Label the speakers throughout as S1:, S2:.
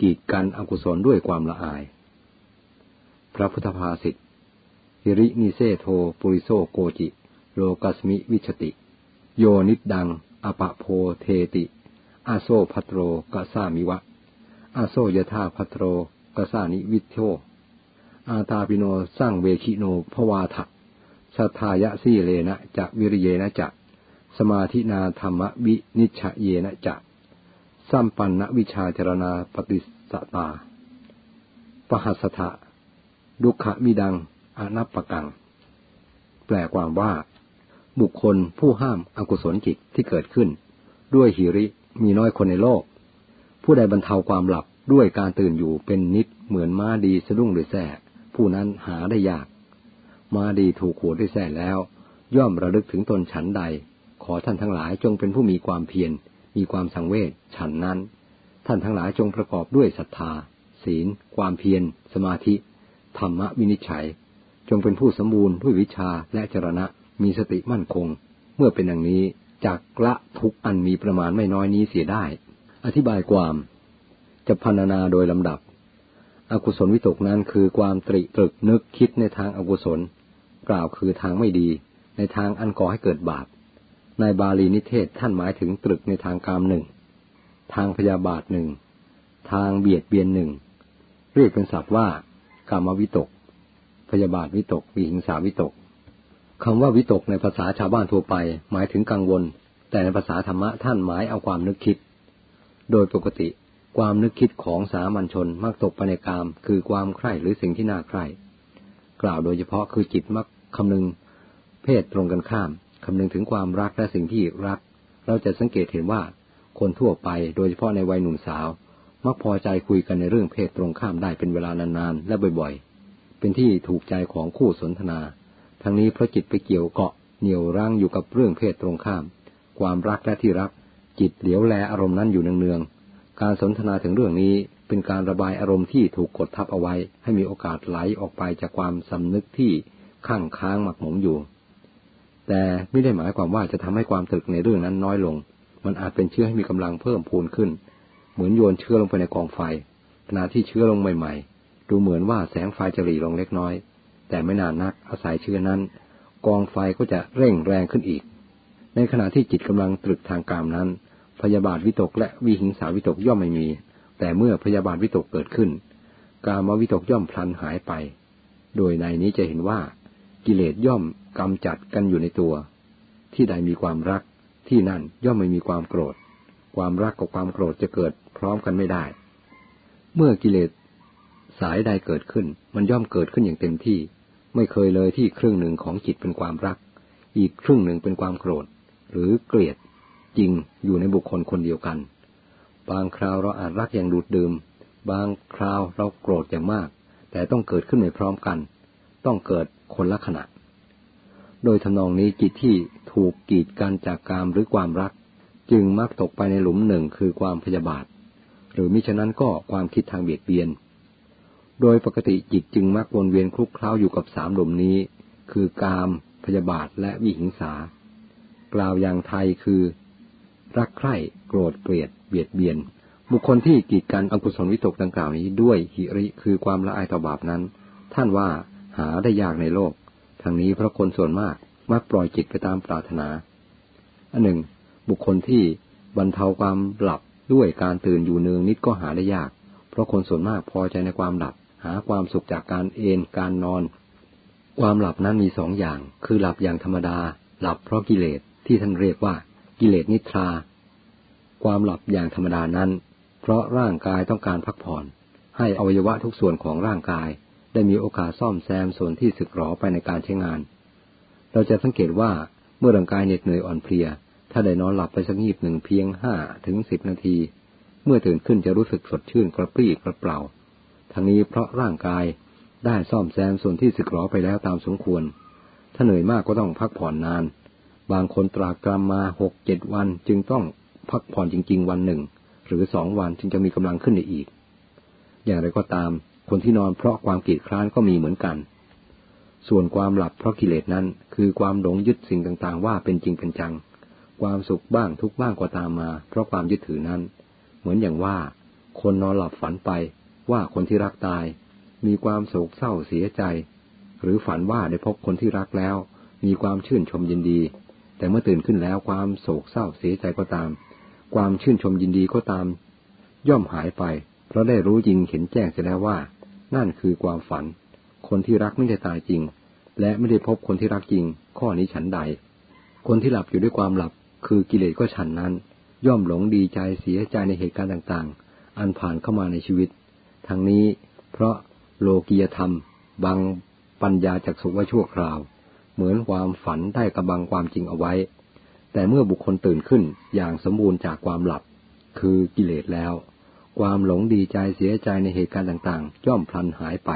S1: กีดกันอกุศลด้วยความละอาย พระพุทธภาษิตหิรินิเสโธ ปุริโส โกจิ โลกัสมิวิชชะติ โยนิททัง อะปะโพเธติ อัสโส ภัทโรกะสามิวะ อัสโส ยะถา ภัทโรกะสานิวิฏโฐ อาตาปิโนสังเวคิโน ภะวาถะสัทธายะสีเลนะจะวิริเยนะจะ สะมาธินาธัมมะวินิจฉะเยนะจะ สัมปันนวิชาจรณาปฏิสตา ปหัสถะดุขมิดังอนัปปกัง แปลความว่า บุคคลผู้ห้ามอกุศลจิตที่เกิดขึ้น ด้วยหิริมีน้อยคนในโลก ผู้ใดบรรเทาความหลับด้วยการตื่นอยู่เป็นนิดเหมือนม้าดีสะดุ้งด้วยแส่ผู้นั้นหาได้ยาก ม้าดีถูกขวดด้วยแส่แล้ว ย่อมระลึกถึงตนฉันใด ขอท่านทั้งหลายจงเป็นผู้มีความเพียร มีความสังเวชฉันนั้น ท่านทั้งหลายจงประกอบด้วยศรัทธา ศีล ความเพียร สมาธิ ธรรมวินิจฉัย จงเป็นผู้สมบูรณ์ด้วยวิชาและจรณะ มีสติมั่นคง เมื่อเป็นอย่างนี้จากละทุกอันมีประมาณไม่น้อยนี้เสียได้ อธิบายความ จะพันนาโดยลำดับ อกุศลวิตกนั้นคือความตริตรึกนึกคิดในทางอากุศล กล่าวคือทางไม่ดี ในทางอันก่อให้เกิดบาป ในบาลีนิเทศท่านหมายถึงตรึกในทางกามหนึ่ง ทางพยาบาทหนึ่ง ทางเบียดเบียนหนึ่ง เรียกเป็นศัพท์ว่ากามวิตก พยาบาทวิตกวิหิงสาวิตกคำว่าวิตกในภาษาชาวบ้านทั่วไป หมายถึงกังวล แต่ในภาษาธรรมะท่านหมายเอาความนึกคิด โดยปกติความนึกคิดของสามัญชนมักตกไปในกาม คือความใคร่หรือสิ่งที่น่าใคร่ กล่าวโดยเฉพาะคือจิตมักคำนึง เพศตรงกันข้าม คำนึงถึงความรักและสิ่งที่รัก เราจะสังเกตเห็นว่าคนทั่วไปโดยเฉพาะในวัยหนุ่มสาว มักพอใจคุยกันในเรื่องเพศตรงข้ามได้เป็นเวลานานๆและบ่อยๆ เป็นที่ถูกใจของคู่สนทนา ทั้งนี้เพราะจิตไปเกี่ยวเกาะเหนี่ยวรั้งอยู่กับเรื่องเพศตรงข้าม ความรักและที่รัก จิตเหลียวแลอารมณ์นั้นอยู่เนืองๆการสนทนาถึงเรื่องนี้เป็นการระบายอารมณ์ที่ถูกกดทับเอาไว้ ให้มีโอกาสไหลออกไปจากความสำนึกที่ข้างค้างหมักหมมอยู่ แต่ไม่ได้หมายความว่าจะทำให้ความตรึกในเรื่องนั้นน้อยลง มันอาจเป็นเชื้อให้มีกำลังเพิ่มพูนขึ้น เหมือนโยนเชื้อลงไปในกองไฟ ขณะที่เชื้อลงใหม่ ๆ ดูเหมือนว่าแสงไฟจะหลีลงเล็กน้อย แต่ไม่นานนักอาศัยเชื้อนั้น กองไฟก็จะเร่งแรงขึ้นอีก ในขณะที่จิตกำลังตรึกทางกามนั้น พยาบาทวิตกและวิหิงสาวิตกย่อมไม่มี แต่เมื่อพยาบาทวิตกเกิดขึ้น กามวิตกย่อมพลันหายไป โดยในนี้จะเห็นว่ากิเลสย่อม กำจัดกันอยู่ในตัว ที่ใดมีความรักที่นั่นย่อมไม่มีความโกรธ ความรักกับความโกรธจะเกิดพร้อมกันไม่ได้ เมื่อกิเลสสายใดเกิดขึ้น มันย่อมเกิดขึ้นอย่างเต็มที่ ไม่เคยเลยที่ครึ่งหนึ่งของจิตเป็นความรัก อีกครึ่งหนึ่งเป็นความโกรธ หรือเกลียด จริงอยู่ในบุคคลคนเดียวกัน บางคราวเราอาจรักอย่างดูดดื่ม บางคราวเราโกรธอย่างมาก แต่ต้องเกิดขึ้นในพร้อมกัน ต้องเกิดคนละขณะ โดยทำนองนี้จิตที่ถูกกีดกันจากกามหรือความรัก จึงมักตกไปในหลุมหนึ่งคือความพยาบาท หรือมิฉะนั้นก็ความคิดทางเบียดเบียน โดยปกติจิตจึงมักวนเวียนคลุกเคล้าอยู่กับสามหลุมนี้ คือกามพยาบาทและวิหิงสา กล่าวอย่างไทยคือ รักใคร่โกรธเกลียด เบียดเบียน บุคคลที่กีดกันอกุศลวิตกดังกล่าวนี้ด้วยหิริคือความละอายต่อบาปนั้น ท่านว่าหาได้ยากในโลก ทั้งนี้เพราะคนส่วนมากมักปล่อยจิตไปตามปรารถนา อันหนึ่ง บุคคลที่บรรเทาความหลับด้วยการตื่นอยู่เนืองนิดก็หาได้ยาก เพราะคนส่วนมากพอใจในความหลับ หาความสุขจากการเอนการนอน ความหลับนั้นมีสองอย่าง คือหลับอย่างธรรมดา หลับเพราะกิเลสที่ท่านเรียกว่ากิเลสนิทรา ความหลับอย่างธรรมดานั้น เพราะร่างกายต้องการพักผ่อน ให้อวัยวะทุกส่วนของร่างกาย ได้มีโอกาสซ่อมแซมส่วนที่สึกหรอไปในการใช้งาน เราจะสังเกตว่าเมื่อร่างกายเหน็ดเหนื่อยอ่อนเพลีย ถ้าได้นอนหลับไปสักงีบหนึ่งเพียงห้าถึงสิบนาที เมื่อตื่นขึ้นจะรู้สึกสดชื่นกระปรี้กระเปร่า ทั้งนี้เพราะร่างกายได้ซ่อมแซมส่วนที่สึกหรอไปแล้วตามสมควร ถ้าเหนื่อยมากก็ต้องพักผ่อนนาน บางคนตรากรรมมาหกเจ็ดวันจึงต้องพักผ่อนจริง ๆ วันหนึ่ง หรือสองวันจึงจะมีกำลังขึ้นได้อีก อย่างไรก็ตาม คนที่นอนเพราะความกีดคร้านก็มีเหมือนกัน ส่วนความหลับเพราะกิเลสนั้น คือความหลงยึดสิ่งต่างๆ ว่าเป็นจริงเป็นจัง ความสุขบ้างทุกบ้างก็ตามมา เพราะความยึดถือนั้น เหมือนอย่างว่า คนนอนหลับฝันไปว่าคนที่รักตาย มีความโศกเศร้าเสียใจ หรือฝันว่าได้พบคนที่รักแล้ว มีความชื่นชมยินดี แต่เมื่อตื่นขึ้นแล้วความโศกเศร้าเสียใจก็ตาม ความชื่นชมยินดีก็ตาม ย่อมหายไป เพราะได้รู้จริงเห็นแจ้งเสียแล้วว่า นั่นคือความฝัน คนที่รักไม่ได้ตายจริง และไม่ได้พบคนที่รักจริง ข้อนี้ฉันใด คนที่หลับอยู่ด้วยความหลับ คือกิเลสก็ฉันนั้น ย่อมหลงดีใจเสียใจในเหตุการณ์ต่างๆ อันผ่านเข้ามาในชีวิต ทั้งนี้เพราะโลกียธรรม บังปัญญาจากสุวชั่วคราว เหมือนความฝันได้กำบังความจริงเอาไว้ แต่เมื่อบุคคลตื่นขึ้นอย่างสมบูรณ์จากความหลับ คือกิเลสแล้ว ความหลงดีใจเสียใจในเหตุการณ์ต่างๆย่อมพลันหายไป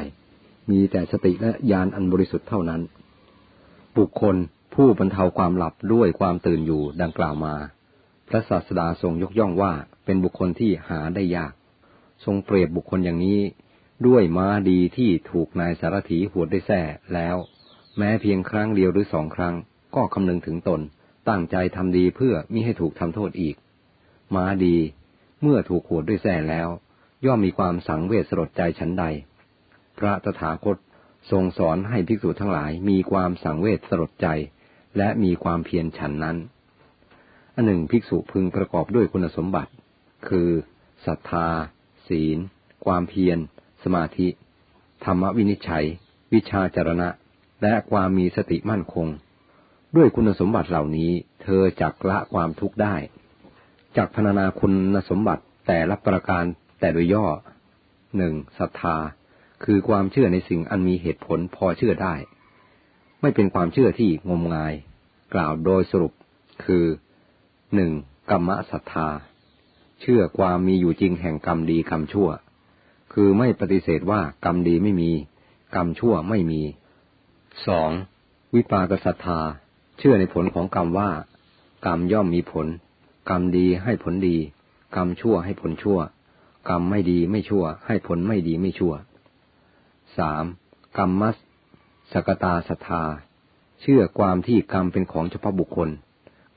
S1: มีแต่สติและญาณอันบริสุทธิ์เท่านั้น บุคคลผู้บรรเทาความหลับด้วยความตื่นอยู่ดังกล่าวมา พระศาสดาทรงยกย่องว่าเป็นบุคคลที่หาได้ยาก ทรงเปรียบบุคคลอย่างนี้ ด้วยม้าดีที่ถูกนายสารถีหวดได้แส่แล้ว แม้เพียงครั้งเดียวหรือสองครั้ง ก็คำนึงถึงตน ตั้งใจทำดีเพื่อมิให้ถูกทำโทษอีก ม้าดี เมื่อถูกหวดด้วยแส่แล้ว ย่อมมีความสังเวชสลดใจชั้นใด พระตถาคตทรงสอนให้ภิกษุทั้งหลายมีความสังเวชสลดใจ และมีความเพียรฉันนั้น อันหนึ่งภิกษุพึงประกอบด้วยคุณสมบัติ คือศรัทธา ศีล ความเพียร สมาธิ ธรรมวินิจฉัย วิชาจรณะ และความมีสติมั่นคง ด้วยคุณสมบัติเหล่านี้เธอจักละความทุกข์ได้ จากพรรณนาคุณสมบัติแต่ละประการแต่โดยย่อหนึ่งศรัทธา คือความเชื่อในสิ่งอันมีเหตุผลพอเชื่อได้ ไม่เป็นความเชื่อที่งมงาย กล่าวโดยสรุป คือหนึ่งกรรมศรัทธา เชื่อความมีอยู่จริงแห่งกรรมดีกรรมชั่ว คือไม่ปฏิเสธว่ากรรมดีไม่มี กรรมชั่วไม่มีสองวิปากศรัทธา เชื่อในผลของกรรมว่า กรรมย่อมมีผล กรรมดีให้ผลดี กรรมชั่วให้ผลชั่ว กรรมไม่ดีไม่ชั่ว ให้ผลไม่ดีไม่ชั่วสามกรรมมัสสกตาศรัทธา เชื่อความที่กรรมเป็นของเฉพาะบุคคล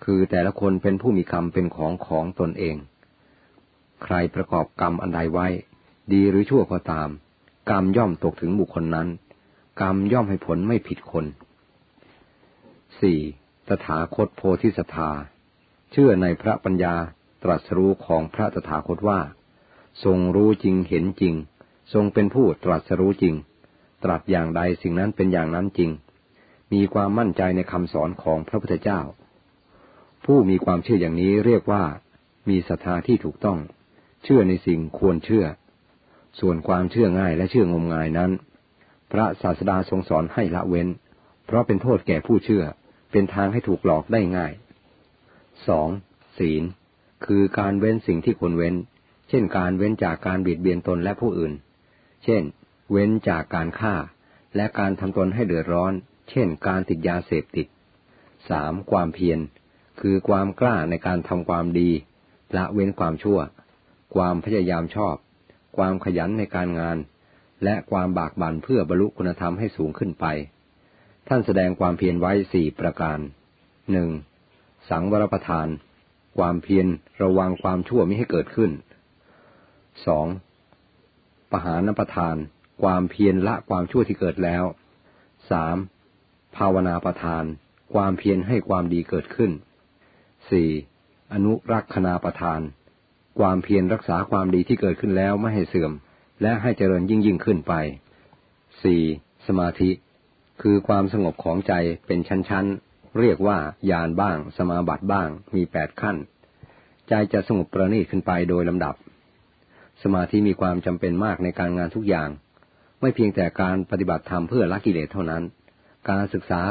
S1: คือแต่ละคนเป็นผู้มีกรรมเป็นของของตนเอง ใครประกอบกรรมอันใดไว้ ดีหรือชั่วก็ตาม กรรมย่อมตกถึงบุคคลนั้น กรรมย่อมให้ผลไม่ผิดคนสี่ตถาคตโพธิสัทา เชื่อในพระปัญญาตรัสรู้ของพระตถาคตว่า ทรงรู้จริงเห็นจริง ทรงเป็นผู้ตรัสรู้จริง ตรัสอย่างใดสิ่งนั้นเป็นอย่างนั้นจริง มีความมั่นใจในคำสอนของพระพุทธเจ้า ผู้มีความเชื่ออย่างนี้เรียกว่า มีศรัทธาที่ถูกต้อง เชื่อในสิ่งควรเชื่อ ส่วนความเชื่อง่ายและเชื่องมงายนั้น พระศาสดาทรงสอนให้ละเว้น เพราะเป็นโทษแก่ผู้เชื่อเป็นทางให้ถูกหลอกได้ง่าย สองศีล คือการเว้นสิ่งที่ควรเว้น เช่นการเว้นจากการเบียดเบียนตนและผู้อื่น เช่น เว้นจากการฆ่า และการทำตนให้เดือดร้อน เช่น การติดยาเสพติดสามความเพียร คือความกล้าในการทำความดี ละเว้นความชั่ว ความพยายามชอบ ความขยันในการงาน และความบากบั่นเพื่อบรรลุคุณธรรมให้สูงขึ้นไป ท่านแสดงความเพียรไว้สี่ประการหนึ่ง สังวรประทาน ความเพียรระวังความชั่วไม่ให้เกิดขึ้นสองปหานประทาน ความเพียรละความชั่วที่เกิดแล้วสามภาวนาประทาน ความเพียรให้ความดีเกิดขึ้นสี่อนุรักษณาประทาน ความเพียรรักษาความดีที่เกิดขึ้นแล้วไม่ให้เสื่อม และให้เจริญยิ่งยิ่งขึ้นไปสี่สมาธิ คือความสงบของใจเป็นชั้นๆ เรียกว่าญาณบ้าง สมาบัติบ้าง มีแปดขั้น ใจจะสงบประณีตขึ้นไปโดยลำดับ สมาธิมีความจำเป็นมากในการงานทุกอย่าง ไม่เพียงแต่การปฏิบัติธรรมเพื่อละกิเลสเท่านั้น การศึกษา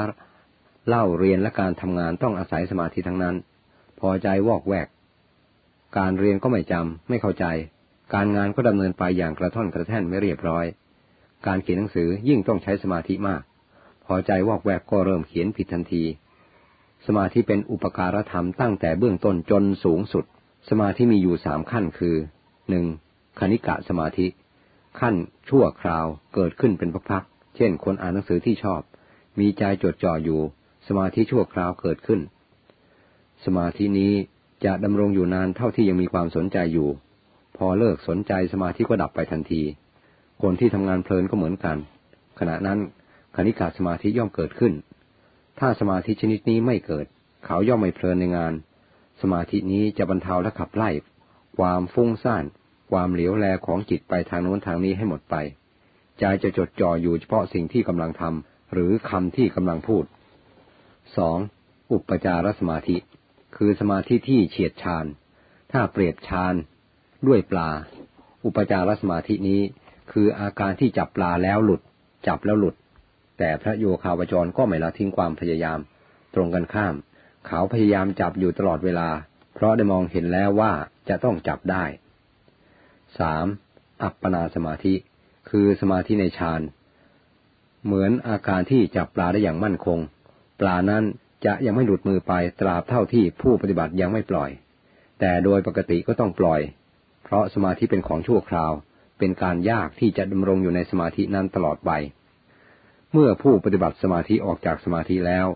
S1: เล่าเรียนและการทำงานต้องอาศัยสมาธิทั้งนั้น พอใจวอกแวก การเรียนก็ไม่จำไม่เข้าใจ การงานก็ดำเนินไปอย่างกระท่อนกระแท่นไม่เรียบร้อย การเขียนหนังสือยิ่งต้องใช้สมาธิมาก พอใจวอกแวกก็เริ่มเขียนผิดทันที สมาธิเป็นอุปการธรรมตั้งแต่เบื้องต้นจนสูงสุด สมาธิมีอยู่สามขั้นคือหนึ่งคณิกะสมาธิ ขั้นชั่วคราวเกิดขึ้นเป็นพักๆเช่น คนอ่านหนังสือที่ชอบ มีใจจดจ่ออยู่ สมาธิชั่วคราวเกิดขึ้น สมาธินี้จะดำรงอยู่นานเท่าที่ยังมีความสนใจอยู่ พอเลิกสนใจสมาธิก็ดับไปทันที คนที่ทำงานเพลินก็เหมือนกัน ขณะนั้นคณิกาสมาธิย่อมเกิดขึ้น ถ้าสมาธิชนิดนี้ไม่เกิด เขาย่อมไม่เพลินในงาน สมาธินี้จะบรรเทาและขับไล่ ความฟุ้งซ่าน ความเหลียวแลของจิตไปทางโน้นทางนี้ให้หมดไป ใจจะจดจ่ออยู่เฉพาะสิ่งที่กำลังทำหรือคำที่กำลังพูดสองอุปจารสมาธิ คือสมาธิที่เฉียดฌาน ถ้าเปรียบฌานด้วยปลา อุปจารสมาธินี้คืออาการที่จับปลาแล้วหลุด จับแล้วหลุด แต่พระโยคาวจรก็ไม่ละทิ้งความพยายาม ตรงกันข้าม เขาพยายามจับอยู่ตลอดเวลา เพราะได้มองเห็นแล้วว่าจะต้องจับได้สามอัปปนาสมาธิ คือสมาธิในฌาน เหมือนอาการที่จับปลาได้อย่างมั่นคง ปลานั้นจะยังไม่หลุดมือไปตราบเท่าที่ผู้ปฏิบัติยังไม่ปล่อย แต่โดยปกติก็ต้องปล่อย เพราะสมาธิเป็นของชั่วคราว เป็นการยากที่จะดำรงอยู่ในสมาธินั้นตลอดไป เมื่อผู้ปฏิบัติสมาธิออกจากสมาธิแล้ว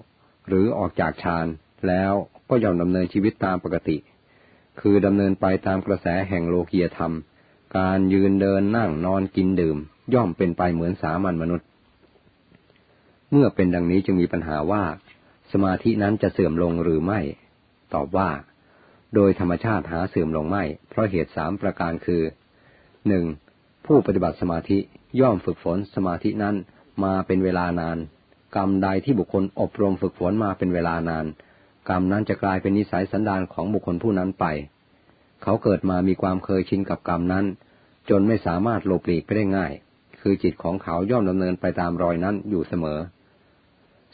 S1: หรือออกจากฌานแล้วก็ย่อมดำเนินชีวิตตามปกติ คือดำเนินไปตามกระแสแห่งโลกียธรรม การยืนเดินนั่งนอนกินดื่ม ย่อมเป็นไปเหมือนสามัญมนุษย์ เมื่อเป็นดังนี้จึงมีปัญหาว่า สมาธินั้นจะเสื่อมลงหรือไม่ ตอบว่า โดยธรรมชาติหาเสื่อมลงไม่ เพราะเหตุสามประการคือหนึ่งผู้ปฏิบัติสมาธิย่อมฝึกฝนสมาธินั้น มาเป็นเวลานาน กรรมใดที่บุคคลอบรมฝึกฝนมาเป็นเวลานาน กรรมนั้นจะกลายเป็นนิสัยสันดานของบุคคลผู้นั้นไป เขาเกิดมามีความเคยชินกับกรรมนั้น จนไม่สามารถหลบหลีกไปได้ง่าย คือจิตของเขาย่อมดำเนินไปตามรอยนั้นอยู่เสมอ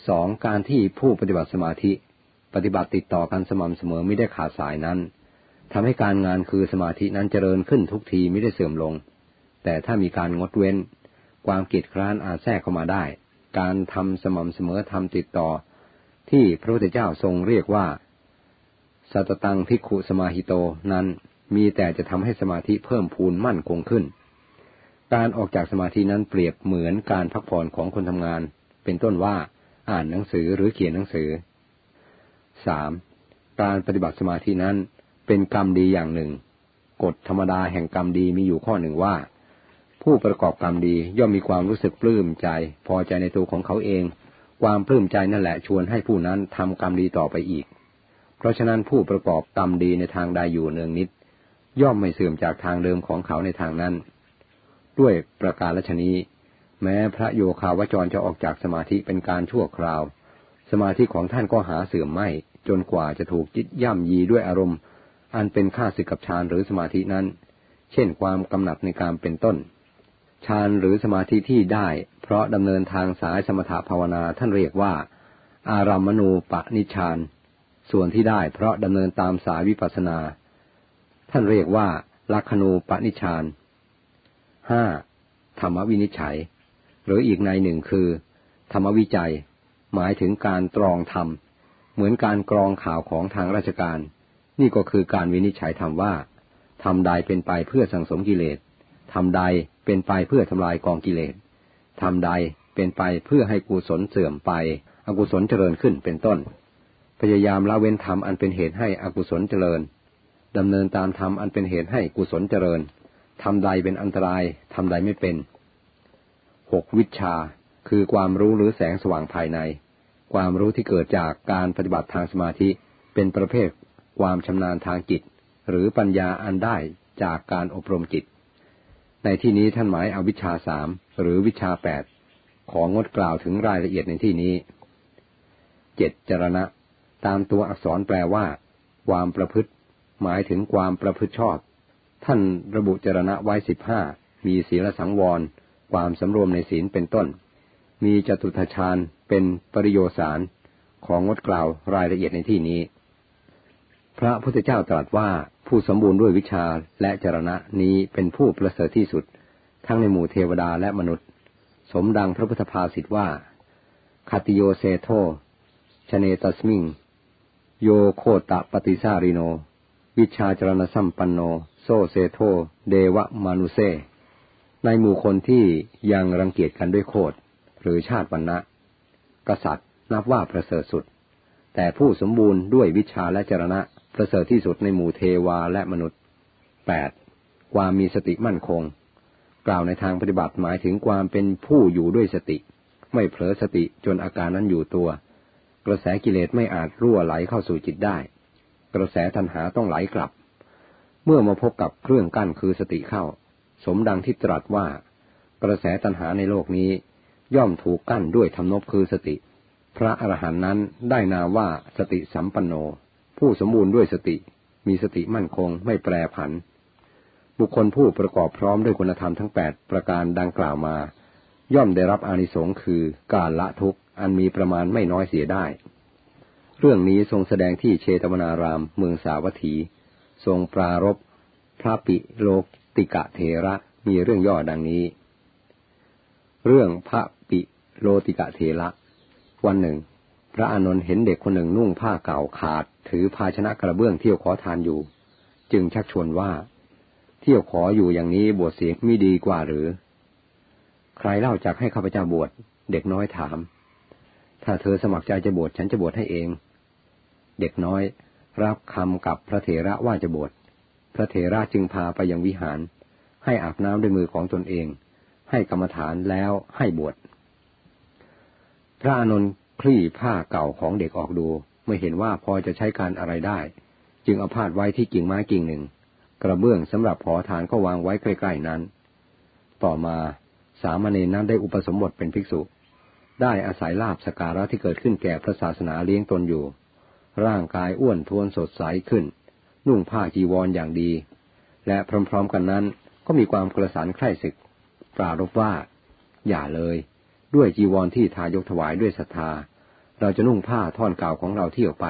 S1: สองการที่ผู้ปฏิบัติสมาธิ ปฏิบัติติดต่อกันสม่ำเสมอไม่ได้ขาดสายนั้นทำให้การงานคือสมาธินั้นเจริญขึ้นทุกทีไม่ได้เสื่อมลง แต่ถ้ามีการงดเว้น ความกิดคร้านอาจแทรกเข้ามาได้ การทำสม่ำเสมอทำติดต่อ ที่พระพุทธเจ้าทรงเรียกว่า สัตตังพิกุสมาหิโตนั้นมีแต่จะทำให้สมาธิเพิ่มพูนมั่นคงขึ้น การออกจากสมาธินั้นเปรียบเหมือนการพักผ่อนของคนทำงาน เป็นต้นว่าอ่านหนังสือหรือเขียนหนังสือสามการปฏิบัติสมาธินั้นเป็นกรรมดีอย่างหนึ่ง กฎธรรมดาแห่งกรรมดีมีอยู่ข้อหนึ่งว่า ผู้ประกอบกรรมดีย่อมมีความรู้สึกปลื้มใจ พอใจในตัวของเขาเอง ความปลื้มใจนั่นแหละชวนให้ผู้นั้นทำกรรมดีต่อไปอีก เพราะฉะนั้นผู้ประกอบกรรมดีในทางใดอยู่เนืองนิด ย่อมไม่เสื่อมจากทางเดิมของเขาในทางนั้น ด้วยประการละชนี้ แม้พระโยคาวจรจะออกจากสมาธิเป็นการชั่วคราว สมาธิของท่านก็หาเสื่อมไม่ จนกว่าจะถูกจิตย่ำยีด้วยอารมณ์ อันเป็นค่าศึกกับฌานหรือสมาธินั้น เช่นความกำหนัดในการเป็นต้น ฌานหรือสมาธิที่ได้ เพราะดำเนินทางสายสมถภาวนาท่านเรียกว่า อารามณูปนิชานส่วนที่ได้เพราะดำเนินตามสายวิปัสนา ท่านเรียกว่าลักขณูปนิชานห้าธรรมวินิจฉัย หรืออีกในหนึ่งคือ ธรรมวิจัย หมายถึงการตรองธรรม เหมือนการกรองข่าวของทางราชการ นี่ก็คือการวินิจฉัยธรรมว่าทำใดเป็นไปเพื่อสังสมกิเลสทำใด เป็นไปเพื่อทำลายกองกิเลสทำใดเป็นไปเพื่อให้กุศลเสื่อมไป อกุศลเจริญขึ้นเป็นต้น พยายามละเว้นธรรมอันเป็นเหตุให้อกุศลเจริญดำเนินตามธรรมอันเป็นเหตุให้กุศลเจริญทำใดเป็นอันตรายทำใดไม่เป็นหกวิชา คือความรู้หรือแสงสว่างภายใน ความรู้ที่เกิดจากการปฏิบัติทางสมาธิเป็นประเภทความชำนาญทางจิต หรือปัญญาอันได้จากการอบรมจิต ในที่นี้ท่านหมายเอาวิชาสามหรือวิชาแปดของงดกล่าวถึงรายละเอียดในที่นี้เจ็ดจรณะ ตามตัวอักษรแปลว่า ความประพฤติ หมายถึงความประพฤติชอบ ท่านระบุจรณะไว้สิบห้ามีศีลสังวร ความสำรวมในศีลเป็นต้น มีจตุทชาญเป็นปริโยสารของงดกล่าวรายละเอียดในที่นี้ พระพุทธเจ้าตรัสว่า ผู้สมบูรณ์ด้วยวิชาและจรณะนี้เป็นผู้ประเสริฐที่สุด ทั้งในหมู่เทวดาและมนุษย์ สมดังพระพุทธภาษิตว่าขัตติโยเสฏโฐ ชะเนตัสมิง เยโคตตะปะฏิสาริโน วิชชาจะระณะสัมปันโน โส เสฏโฐ เทวะมานุเส ในหมู่คนที่ยังรังเกียจกันด้วยโคตรหรือชาติวรรณะกษัตริย์นับว่าประเสริฐสุด แต่ผู้สมบูรณ์ด้วยวิชาและจรณะ ประเสริฐที่สุดในหมู่เทวาและมนุษย์แปดความมีสติมั่นคง กล่าวในทางปฏิบัติหมายถึงความเป็นผู้อยู่ด้วยสติ ไม่เผลอสติจนอาการนั้นอยู่ตัว กระแสกิเลสไม่อาจรั่วไหลเข้าสู่จิตได้ กระแสตัณหาต้องไหลกลับ เมื่อมาพบกับเครื่องกั้นคือสติเข้า สมดังที่ตรัสว่า กระแสตัณหาในโลกนี้ ย่อมถูกกั้นด้วยธรรมนบคือสติ พระอรหันต์นั้นได้นามว่าสติสัมปันโน ผู้สมบูรณ์ด้วยสติ มีสติมั่นคงไม่แปรผัน บุคคลผู้ประกอบพร้อมด้วยคุณธรรมทั้งแปดประการดังกล่าวมา ย่อมได้รับอานิสงค์คือการละทุกข์อันมีประมาณไม่น้อยเสียได้ เรื่องนี้ทรงแสดงที่เชตวนารามเมืองสาวัตถี ทรงปรารบพระปิโลติกะเทระมีเรื่องย่อดังนี้ เรื่องพระปิโลติกะเทระ วันหนึ่ง พระอานนท์เห็นเด็กคนหนึ่งนุ่งผ้าเก่าขาด ถือภาชนะกระเบื้องเที่ยวขอทานอยู่ จึงชักชวนว่า เที่ยวขออยู่อย่างนี้บวชเสียไม่ดีกว่าหรือ ใครเล่าจากให้ข้าพเจ้าบวชเด็กน้อยถาม ถ้าเธอสมัครใจจะบวชฉันจะบวชให้เอง เด็กน้อย รับคำกับพระเถระว่าจะบวชพระเถระจึงพาไปยังวิหาร ให้อาบน้ำด้วยมือของตนเอง ให้กรรมฐานแล้วให้บวชพระอนุน คลี่ผ้าเก่าของเด็กออกดูไม่เห็นว่าพอจะใช้การอะไรได้ จึงเอาพาดไว้ที่กิ่งไม้กิ่งหนึ่ง กระเบื้องสำหรับขอทานก็วางไว้ใกล้ๆนั้น ต่อมาสามเณรนั้นได้อุปสมบทเป็นภิกษุ ได้อาศัยลาบสการะที่เกิดขึ้นแก่พระศาสนาเลี้ยงตนอยู่ ร่างกายอ้วนท้วนสดใสขึ้น นุ่งผ้าจีวรออย่างดี และพร้อมๆกันนั้นก็มีความกระสานใคร่ศึก ปรารบว่า อย่าเลย ด้วยจีวรที่ทายกถวายด้วยศรัทธา เราจะนุ่งผ้าท่อนเก่าของเราเที่ยวไป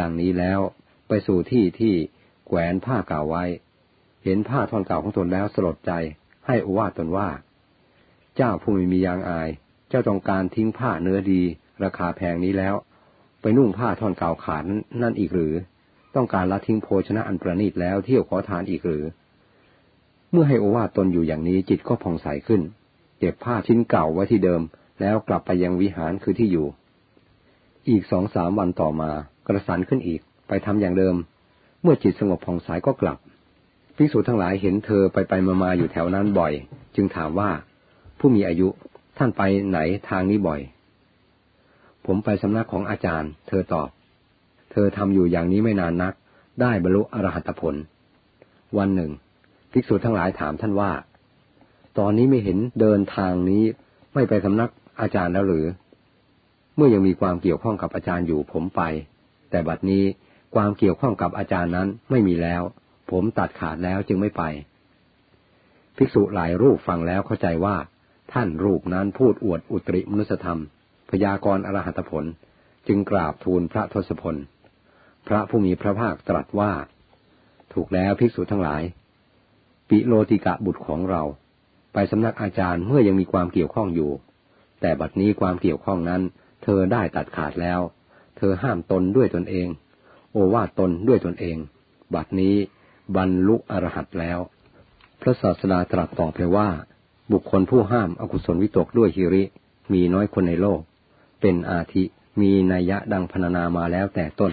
S1: ดังนี้แล้วไปสู่ที่ที่แขวนผ้าเก่าไว้ เห็นผ้าท่อนเก่าของตนแล้วสลดใจให้อวาตนว่า เจ้าผู้ไม่มียางอาย เจ้าต้องการทิ้งผ้าเนื้อดี ราคาแพงนี้แล้ว ไปนุ่งผ้าท่อนเก่าขาดนั่นอีกหรือ ต้องการละทิ้งโภชนะอันประณีตแล้วเที่ยวขอทานอีกหรือ เมื่อให้อวาตนอยู่อย่างนี้จิตก็ผ่องใสขึ้น เก็บผ้าชิ้นเก่าไว้ที่เดิม แล้วกลับไปยังวิหารคือที่อยู่ อีกสองสามวันต่อมากระสันขึ้นอีก ไปทำอย่างเดิม เมื่อจิตสงบผ่องใสก็กลับภิกษุทั้งหลายเห็นเธอไปไปมามาอยู่แถวนั้นบ่อย จึงถามว่า ผู้มีอายุท่านไปไหนทางนี้บ่อย ผมไปสำนักของอาจารย์ เธอตอบ เธอทำอยู่อย่างนี้ไม่นานนัก ได้บรรลุอรหัตผล วันหนึ่งภิกษุทั้งหลายถามท่านว่า ตอนนี้ไม่เห็นเดินทางนี้ไม่ไปสำนักอาจารย์แล้วหรือ เมื่อยังมีความเกี่ยวข้องกับอาจารย์อยู่ผมไป แต่บัดนี้ความเกี่ยวข้องกับอาจารย์นั้นไม่มีแล้ว ผมตัดขาดแล้วจึงไม่ไป ภิกษุหลายรูปฟังแล้วเข้าใจว่า ท่านรูปนั้นพูดอวดอุตริมนุสธรรม พยากรอรหัตผล จึงกราบทูลพระทศพล พระผู้มีพระภาคตรัสว่า ถูกแล้วภิกษุทั้งหลาย ปิโลติกะบุตรของเรา ไปสำนักอาจารย์เมื่อยังมีความเกี่ยวข้องอยู่ แต่บัดนี้ความเกี่ยวข้องนั้น ธอได้ตัดขาดแล้ว เธอห้ามตนด้วยตนเอง โอวาตนด้วยตนเอง บัดนี้บรรลุอรหัตแล้ว พระศาสดาตรัสตอบไปว่า บุคคลผู้ห้ามอกุศลวิตกด้วยฮิริ มีน้อยคนในโลก เป็นอาทิมีนัยยะดังพรรณนามาแล้วแต่ต้น